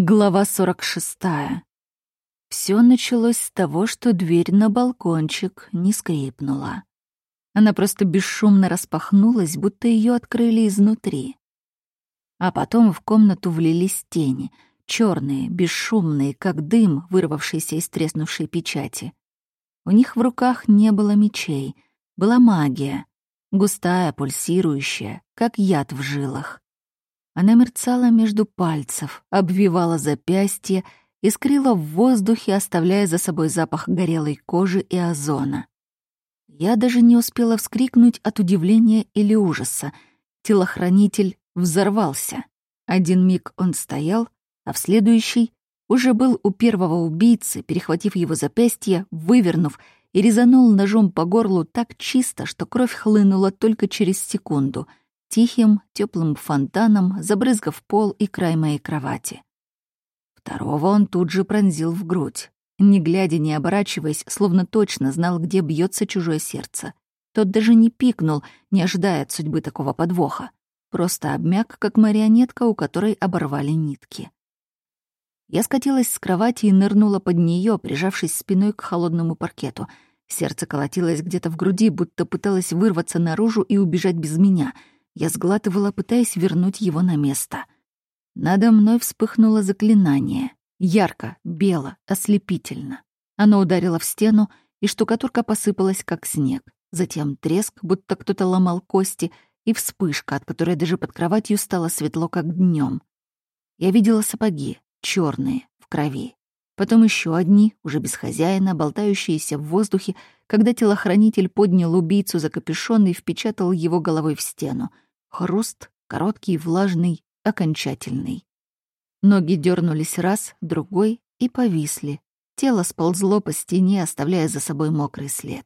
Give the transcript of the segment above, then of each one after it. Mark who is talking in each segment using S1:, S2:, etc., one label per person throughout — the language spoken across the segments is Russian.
S1: Глава 46. Все началось с того, что дверь на балкончик не скрипнула. Она просто бесшумно распахнулась, будто ее открыли изнутри. А потом в комнату влились тени, черные, бесшумные, как дым, вырвавшийся из треснувшей печати. У них в руках не было мечей, была магия, густая, пульсирующая, как яд в жилах. Она мерцала между пальцев, обвивала запястье, искрила в воздухе, оставляя за собой запах горелой кожи и озона. Я даже не успела вскрикнуть от удивления или ужаса. Телохранитель взорвался. Один миг он стоял, а в следующий уже был у первого убийцы, перехватив его запястье, вывернув и резанул ножом по горлу так чисто, что кровь хлынула только через секунду — тихим, теплым фонтаном, забрызгав пол и край моей кровати. Второго он тут же пронзил в грудь. Не глядя, не оборачиваясь, словно точно знал, где бьется чужое сердце. Тот даже не пикнул, не ожидая от судьбы такого подвоха. Просто обмяк, как марионетка, у которой оборвали нитки. Я скатилась с кровати и нырнула под нее, прижавшись спиной к холодному паркету. Сердце колотилось где-то в груди, будто пыталось вырваться наружу и убежать без меня — я сглатывала, пытаясь вернуть его на место. Надо мной вспыхнуло заклинание. Ярко, бело, ослепительно. Оно ударило в стену, и штукатурка посыпалась, как снег. Затем треск, будто кто-то ломал кости, и вспышка, от которой даже под кроватью стало светло, как днем. Я видела сапоги, черные, в крови. Потом еще одни, уже без хозяина, болтающиеся в воздухе, когда телохранитель поднял убийцу за капюшон и впечатал его головой в стену — Хруст, короткий, влажный, окончательный. Ноги дернулись раз, другой и повисли. Тело сползло по стене, оставляя за собой мокрый след.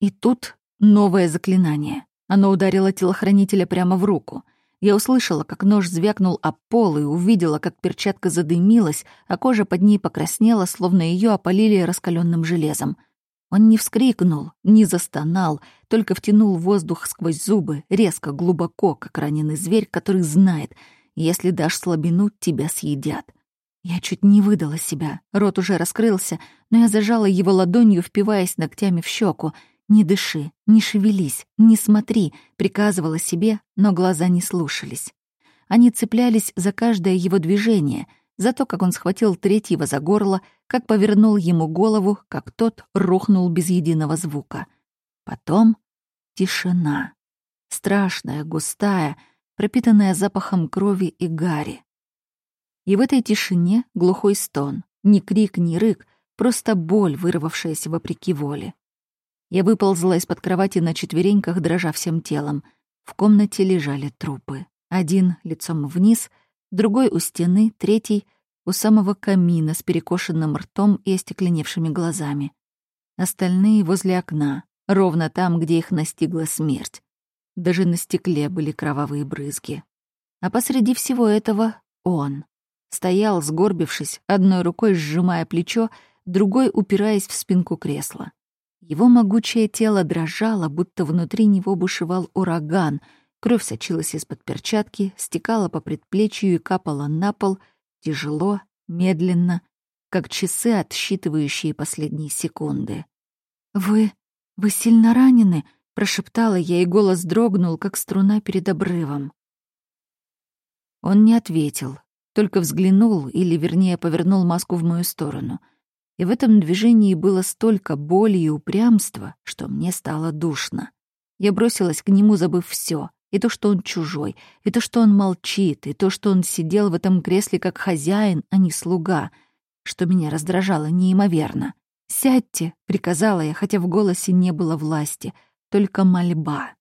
S1: И тут новое заклинание. Оно ударило телохранителя прямо в руку. Я услышала, как нож звякнул об пол и увидела, как перчатка задымилась, а кожа под ней покраснела, словно ее опалили раскаленным железом. Он не вскрикнул, не застонал, только втянул воздух сквозь зубы, резко, глубоко, как раненый зверь, который знает, если дашь слабину, тебя съедят. Я чуть не выдала себя, рот уже раскрылся, но я зажала его ладонью, впиваясь ногтями в щеку. «Не дыши, не шевелись, не смотри», — приказывала себе, но глаза не слушались. Они цеплялись за каждое его движение — за то, как он схватил третьего за горло, как повернул ему голову, как тот рухнул без единого звука. Потом тишина. Страшная, густая, пропитанная запахом крови и гари. И в этой тишине глухой стон. Ни крик, ни рык, просто боль, вырвавшаяся вопреки воле. Я выползла из-под кровати на четвереньках, дрожа всем телом. В комнате лежали трупы. Один лицом вниз — другой у стены, третий у самого камина с перекошенным ртом и остекленевшими глазами. Остальные возле окна, ровно там, где их настигла смерть. Даже на стекле были кровавые брызги. А посреди всего этого он. Стоял, сгорбившись, одной рукой сжимая плечо, другой упираясь в спинку кресла. Его могучее тело дрожало, будто внутри него бушевал ураган — Кровь сочилась из-под перчатки, стекала по предплечью и капала на пол, тяжело, медленно, как часы, отсчитывающие последние секунды. «Вы... вы сильно ранены?» — прошептала я, и голос дрогнул, как струна перед обрывом. Он не ответил, только взглянул, или, вернее, повернул маску в мою сторону. И в этом движении было столько боли и упрямства, что мне стало душно. Я бросилась к нему, забыв все и то, что он чужой, и то, что он молчит, и то, что он сидел в этом кресле как хозяин, а не слуга, что меня раздражало неимоверно. «Сядьте», — приказала я, хотя в голосе не было власти, только мольба.